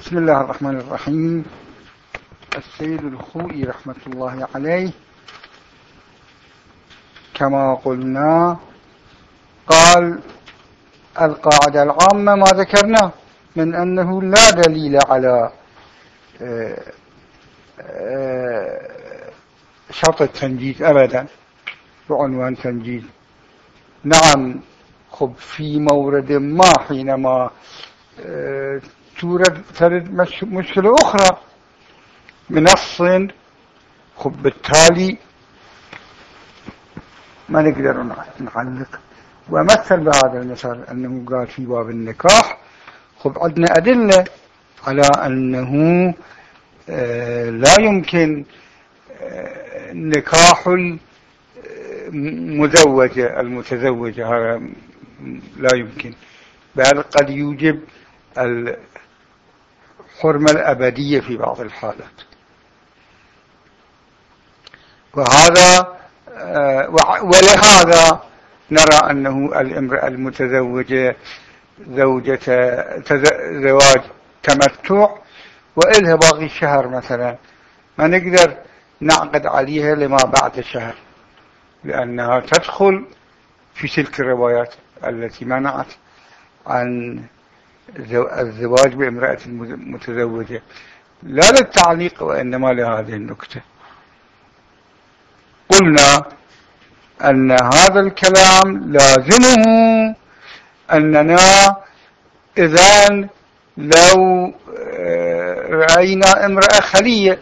بسم الله الرحمن الرحيم. السيد الخوئي رحمة الله عليه. كما قلنا قال القاعدة العامة ما ذكرنا من أنه لا دليل على آه، آه، شرط التنجيز أبدا بعنوان تنجيز نعم خب في مورد ما حينما آه، تورد ترد مشكلة أخرى. منص خب بالتالي ما نقدر نعلق. ومثل بهذا المثال أنه قال في باب النكاح خب عندنا أدلة على أنه آه، لا يمكن آه، نكاح المزوجة المتزوجة هذا لا يمكن. بل قد يوجب الحرمة الأبدية في بعض الحالات. وهذا آه، ولهذا نرى أنه الامرأة المتزوجة زوجة زواج تمتع وإلها باقي شهر مثلا. ما نقدر نعقد عليها لما بعد الشهر لأنها تدخل في تلك الروايات التي منعت عن الزواج بامرأة متزوجة. لا للتعليق وإنما لهذه النكتة. قلنا أن هذا الكلام لازمه أننا إذا لو آه، رأينا امرأة خلية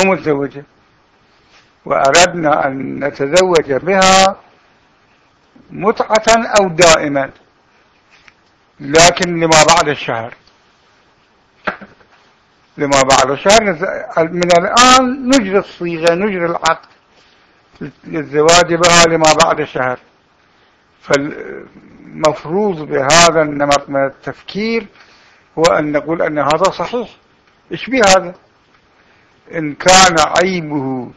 ومتزوجة وأردنا أن نتزوج بها متعة أو دائما. لكن لما بعد الشهر. لما بعد الشهر من الآن نجري الصيغة نجري العقد للزواج بها لما بعد الشهر. فالمفروض بهذا النمط من التفكير هو أن نقول أن هذا صحيح. إيش بي هذا إن كان عيبه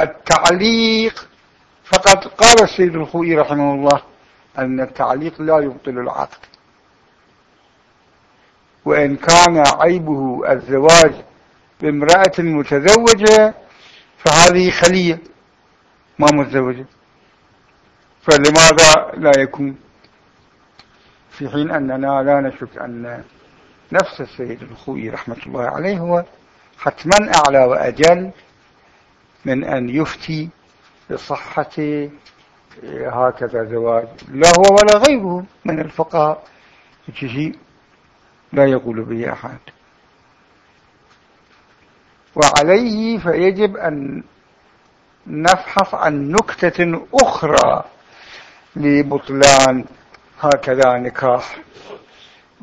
التعليق فقد قال السيد الخوئي رحمه الله أن التعليق لا يبطل العقد. وإن كان عيبه الزواج بامرأة متزوجة فهذه خلية ما متزوجة. فلماذا لا يكون؟ في حين أننا لا نشك أن نفس السيد الخوي رحمة الله عليه هو حتما أعلى وأجل من أن يفتي بصحة هكذا زواج لا هو ولا غيره من الفقهاء. شيء لا يقول به أحد. وعليه فيجب أن نفحص عن نكتة أخرى لبطلان هكذا نكاح.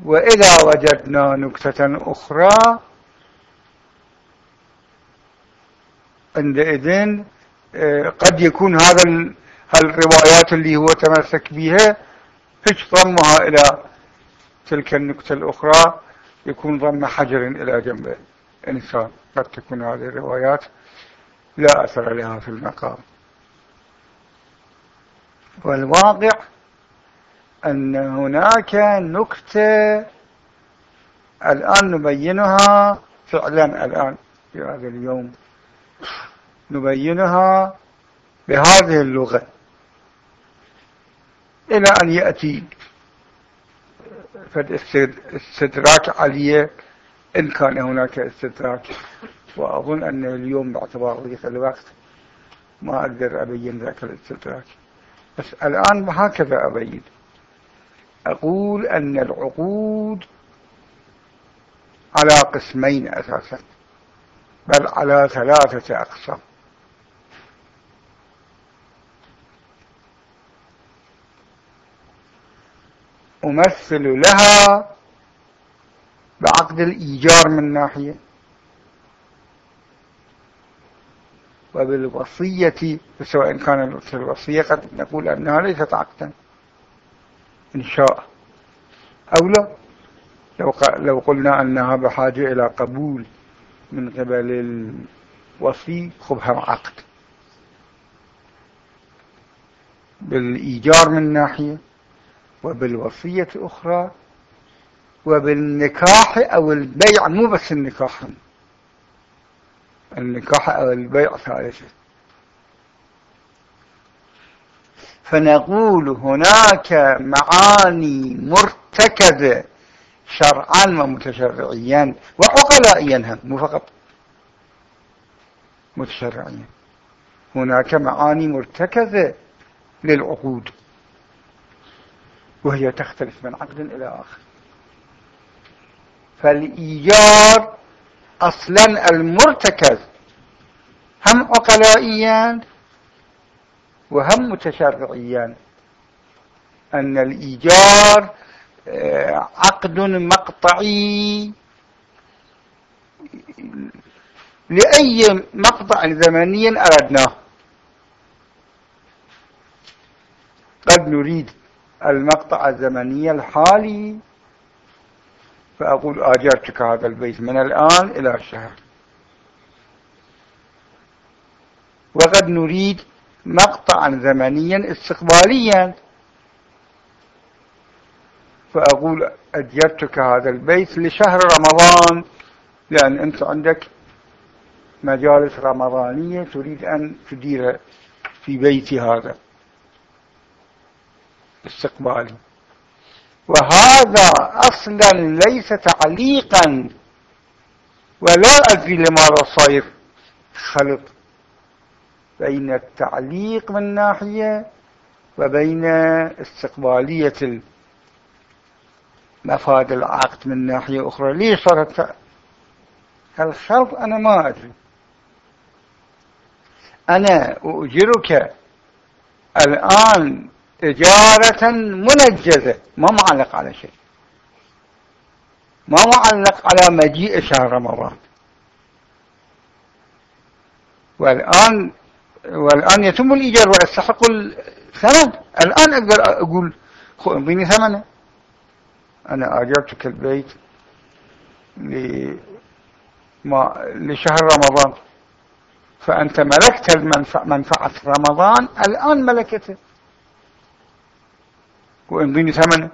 وإذا وجدنا نكتة أخرى عندئذ آه، قد يكون هذا الروايات اللي هو تمسك بها هيش ضمها إلى تلك النكتة الأخرى يكون ضم حجر إلى جنب. إنسان قد تكون هذه الروايات لا أثر لها في المقام. والواقع أن هناك نكتة الآن نبينها فعلا الآن في هذا اليوم. نبينها بهذه اللغة. إلى أن يأتي استدراك عليه إن كان هناك استدراك وأظن أن اليوم باعتبار ضيق الوقت ما أقدر أبين ذاك الاستدراك. بس الآن هكذا أبين. أقول أن العقود على قسمين أساسا. بل على ثلاثة أقسام. أمثل لها بعقد الإيجار من ناحية وبالوصية سواء كان الوصية قد نقول أنها ليست عقدا إن شاء. أو لا لو, لو قلنا أنها بحاجة إلى قبول من قبل الوصي خبها عقد. بالإيجار من ناحية وبالوصية أخرى وبالنكاح أو البيع مو بس النكاح. النكاح أو البيع ثالثة فنقول هناك معاني مرتكزة شرعا ومتشرعيا وعقلائيا هم مو فقط متشرعيا. هناك معاني مرتكزة للعقود. وهي تختلف من عقد إلى آخر. فالإيجار أصلا المرتكز. هم عقلائيا وهم متشرعيا أن الإيجار آه، عقد مقطعي لأي مقطع زمني أردناه. قد نريد المقطع الزمني الحالي. فأقول آجرتك هذا البيت من الآن إلى الشهر. وقد نريد مقطعا زمنيا استقباليا. فأقول أجرتك هذا البيت لشهر رمضان لأن أنت عندك مجالس رمضانية تريد أن تدير في بيتي هذا. استقبالي. وهذا أصلا ليس تعليقا ولا أدري لماذا صاير. خلط بين التعليق من ناحية وبين استقبالية مفاد العقد من ناحية أخرى. ليش صارت الخلط؟ أنا ما أدري. أنا أؤجرك الآن إجارة منجزة. ما معلق على شيء. ما معلق على مجيء شهر رمضان. والآن والآن يتم الإيجار ويستحق الثمن. الآن أقدر أقول انطيني ثمنه. أنا أجرتك البيت لما لشهر رمضان. فأنت ملكت منفعة رمضان. الآن ملكته. وانضيني ثمنه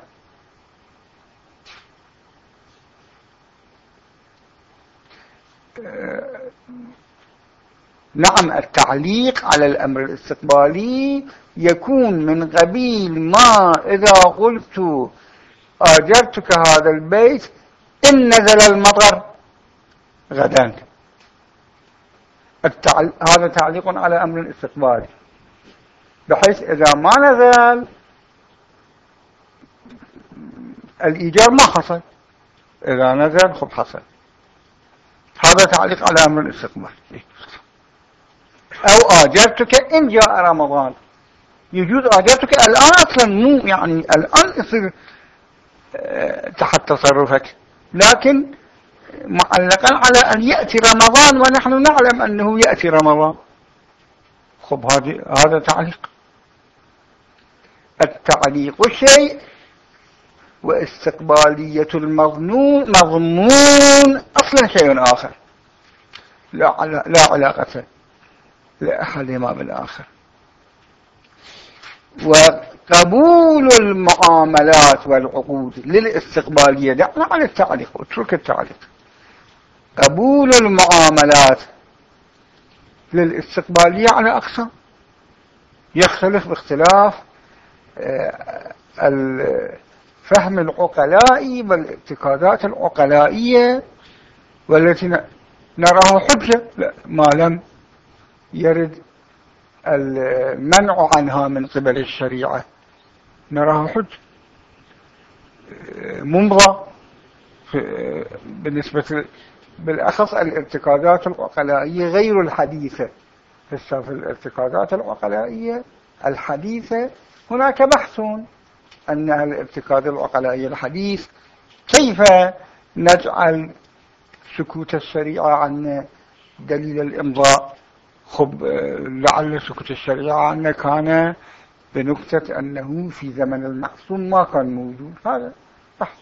نعم التعليق على الأمر الاستقبالي يكون من قبيل ما إذا قلت آجرتك هذا البيت إن نزل المطر غدا. التعل... هذا تعليق على أمر استقبالي بحيث إذا ما نزل الإيجار ما حصل. إذا نزل خب حصل. هذا تعليق على أمر الاستقبال. أو آجرتك إن جاء رمضان. يجوز آجرتك الآن أصلا مو يعني الآن يصير آه، تحت تصرفك. لكن معلقا على أن يأتي رمضان ونحن نعلم أنه يأتي رمضان. خب هذا تعليق. التعليق شيء واستقبالية المضمون مضمون أصلا شيء آخر. لا, لا علاقة لأحدهما بالآخر. وقبول المعاملات والعقود للاستقبالية. دعنا عن التعليق. اترك التعليق. قبول المعاملات للاستقبالية على أقسام يختلف باختلاف الفهم العقلائي والارتكازات العقلائية والتي نراها حجة ما لم يرد المنع عنها من قبل الشريعة. نراها حجة. ممضى بالنسبة بالأخص الارتكازات العقلائية غير الحديثة. في الارتكازات العقلائية الحديثة هناك بحث أن الارتكاز العقلائي الحديث. كيف نجعل سكوت الشريعة عن دليل الإمضاء؟ خب لعل سكوت الشريعة عنا كان بنكتة أنه في زمن المعصوم ما كان موجود. هذا بحث.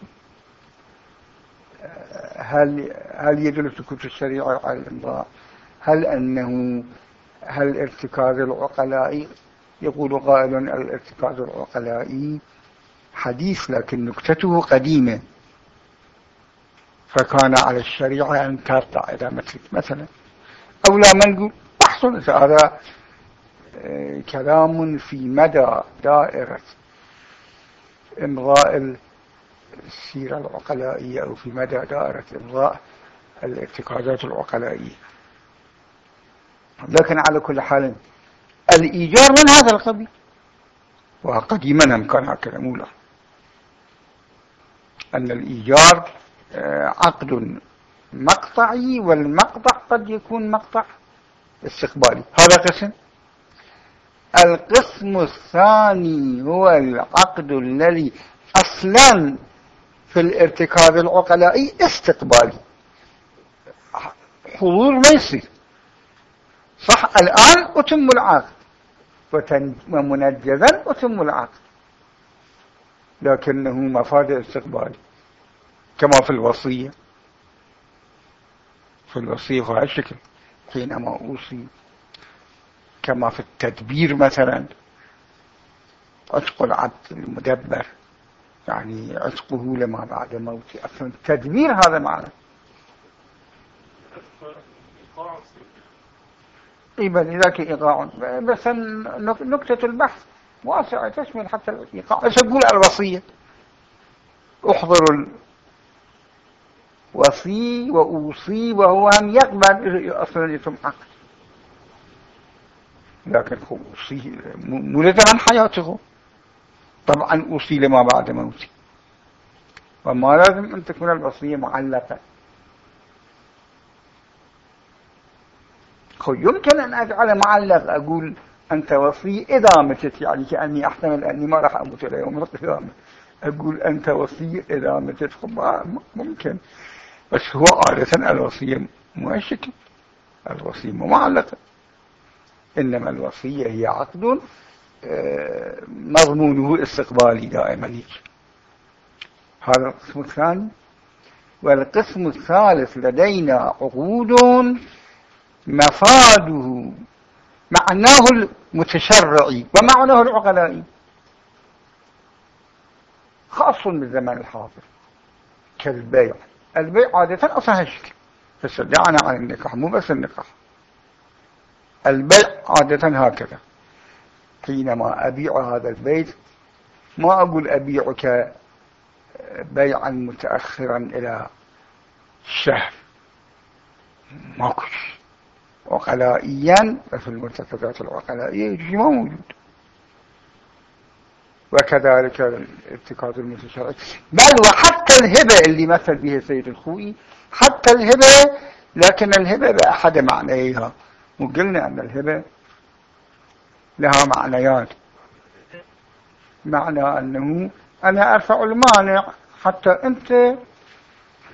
هل هل يدل سكوت الشريعة على الإمضاء؟ هل أنه هل الارتكاز العقلائي يقول قائل الارتكاز العقلائي حديث لكن نكتته قديمة. فكان على الشريعة أن ترضع إلى مثلك مثلا. أو لا ما نقول أحسن. هذا آه، كلام في مدى دائرة إمضاء السيرة العقلائية أو في مدى دائرة إمضاء الارتكازات العقلائية. لكن على كل حال الإيجار من هذا القبيل. وقديما كان هكذا مولا أن الإيجار آه، عقد مقطعي والمقطع قد يكون مقطع استقبالي. هذا قسم. القسم الثاني هو العقد الذي أصلا في الارتكاب العقلائي استقبالي. حضور ما يصير. صح الآن أتم العقد. ومنجزا أتم العقد. لكنه مفاد استقبالي كما في الوصية. في الوصية في الشكل حينما أوصي كما في التدبير مثلا عتق العبد المدبر يعني عتقه لما بعد موته أصلا التدبير هذا معنى اي بل ذاك إيقاع بس نكتة البحث. واسعة تشمل حتى الإيقاع. إيش أقول الوصية. أحضر الوصي وأوصي وهو هم يقبل أصلا يتم عقد لكن أوصي مولد عن حياته. طبعا أوصي لما بعد موتي وما لازم أن تكون الوصية معلقة. يمكن أن أجعل معلق أقول أنت وصي إذا متت يعني كأني أحتمل أني ما راح أموت إلى يوم القيامة أقول أنت وصي إذا متت ممكن. بس هو عادة الوصية مؤشكة الوصية معلقة. إنما الوصية هي عقد آه، مضمونه استقبالي دائما هذا القسم الثاني. والقسم الثالث لدينا عقود مفاده معناه المتشرعي ومعناه العقلائي خاص بالزمان الحاضر كالبيع. البيع عادة أصلا هالشكل فسدعنا عن النكاح مو بس النكاح. البيع عادة هكذا. حينما أبيع هذا البيت ما أقول أبيعك بيعا متأخرا إلى شهر. ماكو عقلائيا في المرتكزات العقلائية ما موجود. وكذلك الارتكاز المتشرع. بل وحتى الهبة اللي مثل به السيد الخوئي حتى الهبة لكن الهبة بأحد معنيها. وقلنا أن الهبة لها معنيات. معنى أنه أنا أرفع المانع حتى أنت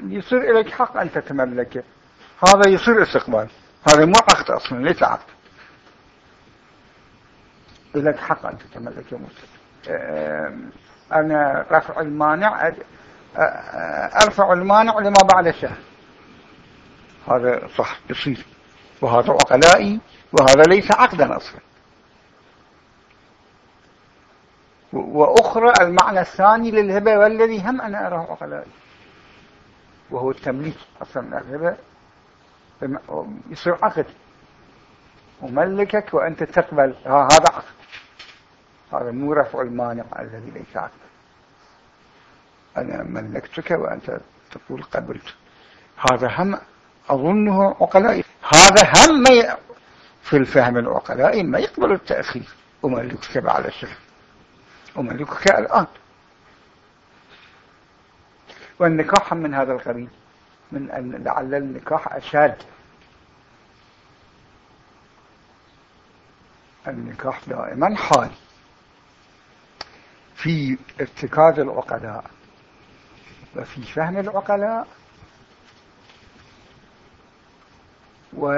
يصير لك حق أن تتملكه. هذا يصير استقبال. هذا مو عقد أصلا ليس عقد. لك حق أن تتملك مسلم أنا رفع المانع أرفع المانع لما بعد الشهر. هذا صح يصير وهذا عقلائي وهذا ليس عقدا أصلا. وأخرى المعنى الثاني للهبة والذي هم أنا أراه عقلائي. وهو التمليك أصلا الهبة. يصير عقد. أملكك وأنت تقبل. هذا عقد. هذا مو رفع المانع الذي ليس عقد. أنا ملكتك وأنت تقول قبلت. هذا هم أظنه عقلائي. هذا هم في الفهم العقلائي ما يقبل التأخير. أملكك بعد الشهر أملكك الآن. والنكاح من هذا القبيل. من أن لعل النكاح أشاد. النكاح دائما حال. في ارتكاز العقلاء وفي فهم العقلاء و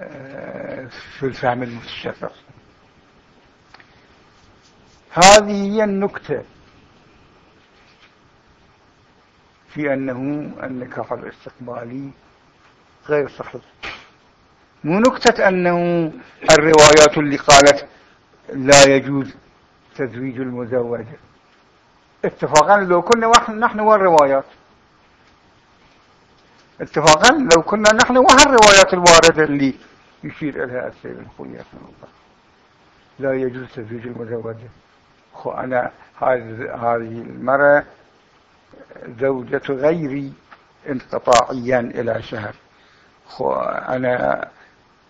آه، الفهم المتشفر هذه هي النكتة. في أنه النكاح الاستقبالي غير صحيح. مو نكتة أنه الروايات اللي قالت لا يجوز تزويج المزوجة اتفاقا لو كنا نحن والروايات. اتفاقا لو كنا نحن وهالروايات الواردة اللي يشير إليها السيد الخوي رحمه الله. لا يجوز تزويج المزوجة أنا هذه المرأة زوجة غيري انقطاعيا إلى شهر. أنا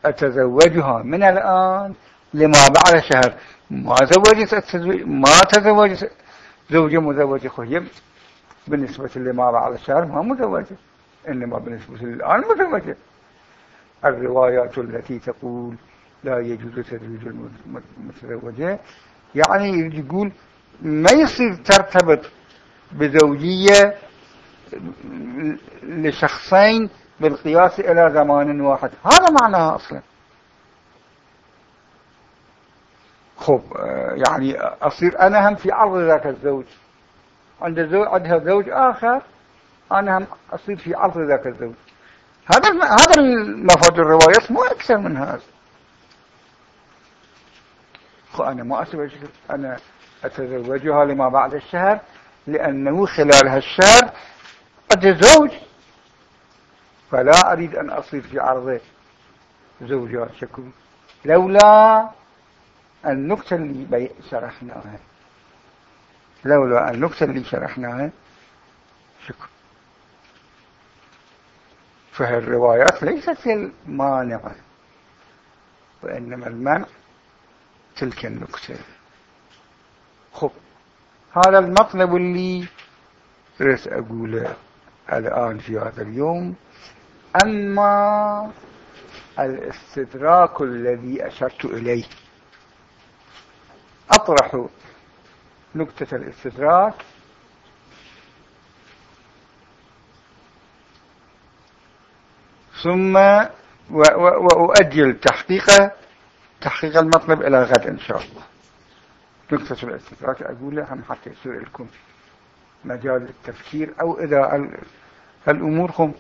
أتزوجها من الآن لما بعد شهر. ما زوجت ما تزوجت زوجة مزوجة خو بالنسبة لما بعد شهر ما مزوجة إنما بالنسبة للآن مزوجة. الروايات التي تقول لا يجوز تزويج المتزوجة يعني يقول ما يصير ترتبط بزوجية لشخصين بالقياس إلى زمان واحد. هذا معناها أصلا. خب يعني أصير أنا هم في عرض ذاك الزوج. عند زوج عندها زوج آخر أنا هم أصير في عرض ذاك الزوج. هذا هذا المفاد الروايات مو أكثر من هذا. أنا ما أتزوج أنا أتزوجها لما بعد الشهر. لأنه خلال هالشهر أتزوج فلا أريد أن أصير في عرض زوجات شكو لولا النكتة اللي شرحناها. لولا النكتة اللي شرحناها. شكو فالروايات ليست المانعة وإنما المنع تلك النكتة. خب. هذا المطلب اللي رأس أقوله الآن في هذا اليوم؟ أما الاستدراك الذي أشرت إليه. أطرح نكتة الاستدراك. ثم وأؤجل تحقيقه تحقيق المطلب إلى غد إن شاء الله. نكتة الاستدراك أقول هم حتى يصير لكم مجال للتفكير أو إذا الأمور هم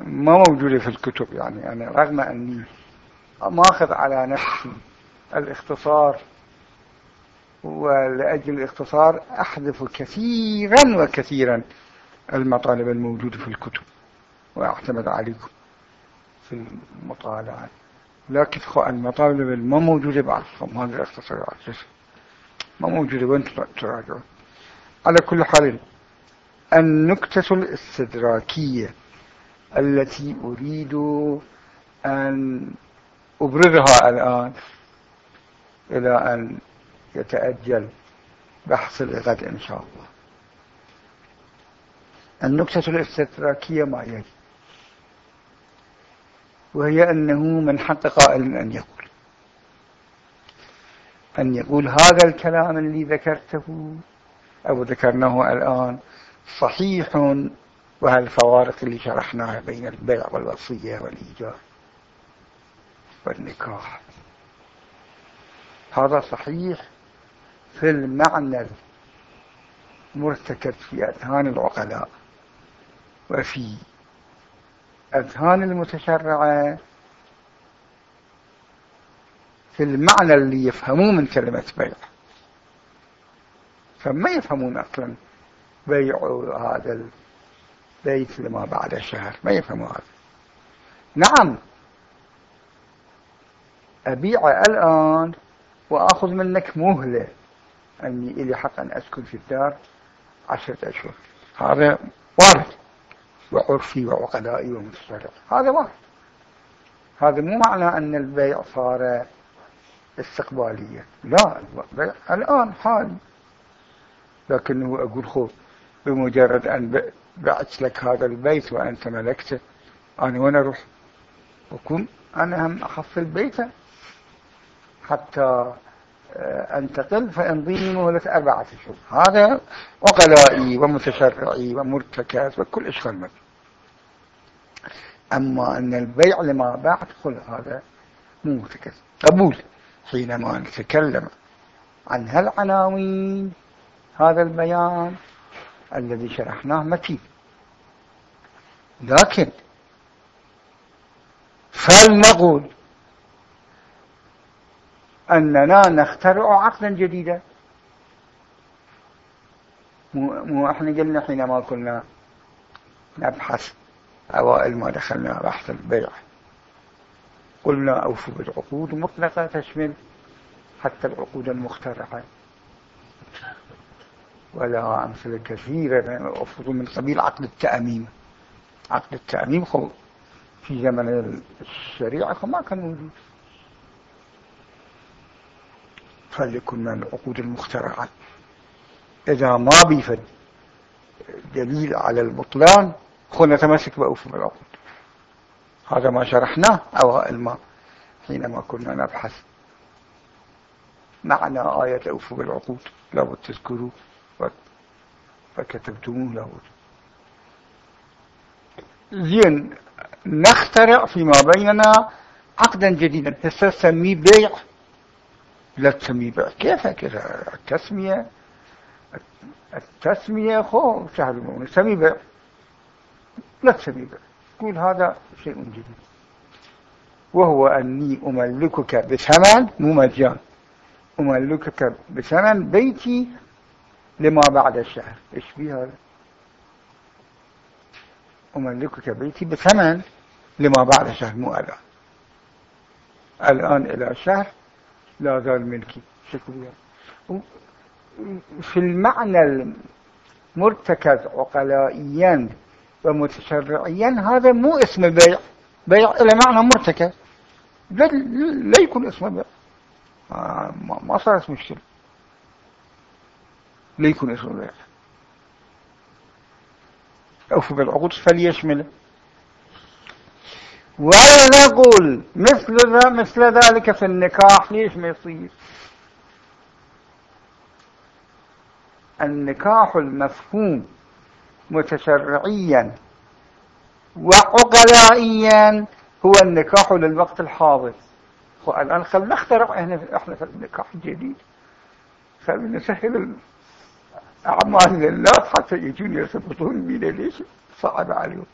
ما موجودة في الكتب. يعني أنا رغم أني ماخذ على نفسي الاختصار ولأجل الاختصار أحذف كثيرا وكثيرا المطالب الموجودة في الكتب وأعتمد عليكم في المطالعة. لكن المطالب ما موجودة بعضهم هذه الاختصارات ما موجودة. وين تراجعون؟ على كل حال النكتة الاستدراكية التي أريد أن أبرزها الآن إلى أن يتأجل بحث الغد إن شاء الله. النكتة الاستدراكية ما يلي وهي أنه من حق قائل أن يقول. أن يقول هذا الكلام اللي ذكرته أو ذكرناه الآن صحيح وهالفوارق اللي شرحناها بين البيع والوصية والإيجار والنكاح؟ هذا صحيح في المعنى المرتكب في أذهان العقلاء وفي أذهان المتشرعة في المعنى اللي يفهموه من كلمة بيع. فما يفهمون أصلا بيع هذا البيت لما بعد شهر. ما يفهموا هذا. نعم. أبيع الآن وأخذ منك مهلة. أني إلي حق أن أسكن في الدار عشرة أشهر. هذا وارد. وعرفي وعقلائي ومتشرع هذا واحد. هذا مو معنى أن البيع صار استقباليا لا البيع الآن حالي لكنه أقول خذ بمجرد أن بعت لك هذا البيت وأنت ملكته أنا وين أروح؟ وكن أنا هم أحصل بيته حتى آه، أنتقل فيمضيني مهلة أربعة أشهر هذا عقلائي ومتشرعي ومرتكز وكل إشغال منه أما أن البيع لما بعد قل هذا مو متكلم. قبول. حينما نتكلم عن هالعناوين هذا البيان الذي شرحناه متين. لكن فلنقول أننا نخترع عقلا جديدا. مو إحنا قلنا حينما كنا نبحث أوائل ما دخلنا بحث البيع قلنا أوفوا بالعقود مطلقة تشمل حتى العقود المخترعة. ولا أمثلة كثيرة أفضل من قبيل عقد التأميم. عقد التأميم في زمن الشريعة ما كان موجود. فليكن من العقود المخترعة. إذا ما بيفد دليل على البطلان خلنا نتمسك بأوف العقود. هذا ما شرحناه أوائل ما حينما كنا نبحث. معنى آية أوفوا بالعقود. لابد تذكروا فكتبتموه لابد. زين نخترع فيما بيننا عقدا جديدا. هسه سميه بيع. لا تسميه بيع. كيف كذا التسمية التسمية خو سهل سميه بيع. لا تسميه بيع تقول هذا شيء جديد. وهو أني أملكك بثمن مو مجان أملكك بثمن بيتي لما بعد الشهر. إيش بيه هذا؟ أملكك بيتي بثمن لما بعد الشهر مو الآن. الآن إلى شهر لا زال ملكي. شكرا. في المعنى المرتكز عقلائيا ومتشرعيا هذا مو اسم بيع بيع إلى معنى مرتكز لا يكون اسم بيع ما صار اسم الشرك. لا يكون اسم بيع أوفوا بالعقود فليشمل. ولنقول مثل ذا مثل ذلك في النكاح ليش ما يصير؟ النكاح المفهوم متشرعيا وعقلائيا هو النكاح للوقت الحاضر. والآن خلنا نخترع إحنا في النكاح الجديد. خلنا نسهل الأعمال لله. حتى يجون يرتبطون بنا ليش؟ صعب عليهم.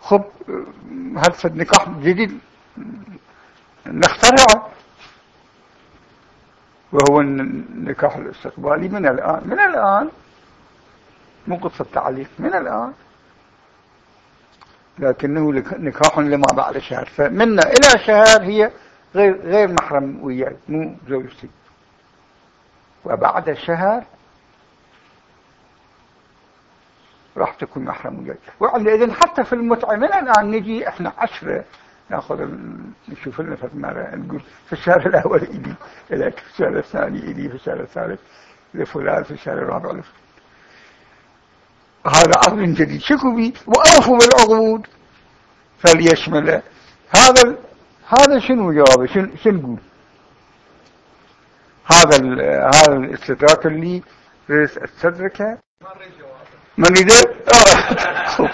خب هل النكاح جديد نخترعه وهو النكاح الاستقبالي من الآن. من الآن مو قصة تعليق. من الآن. لكنه نكاح لما بعد شهر. فمنا إلى شهر هي غير غير محرم وياي مو زوجتي. وبعد شهر راح تكون محرم وياي وعندئذ حتى في المتعة من الآن نجي إحنا عشرة نأخذ نشوف لنا مرة نقول في الشهر الأول إلي إليك في الشهر الثاني إلي في الشهر الثالث لفلان في الشهر الرابع لفلان هذا عقد جديد. شكو بي وأوفوا بالعقود. فليشمل. هذا هذا شنو جوابه؟ شنو شنو نقول هذا هذا الاستدراك اللي استدركه يدير؟ آه.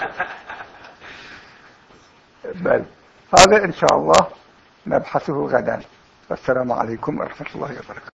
بل. هذا إن شاء الله نبحثه غدا. السلام عليكم ورحمة الله وبركاته.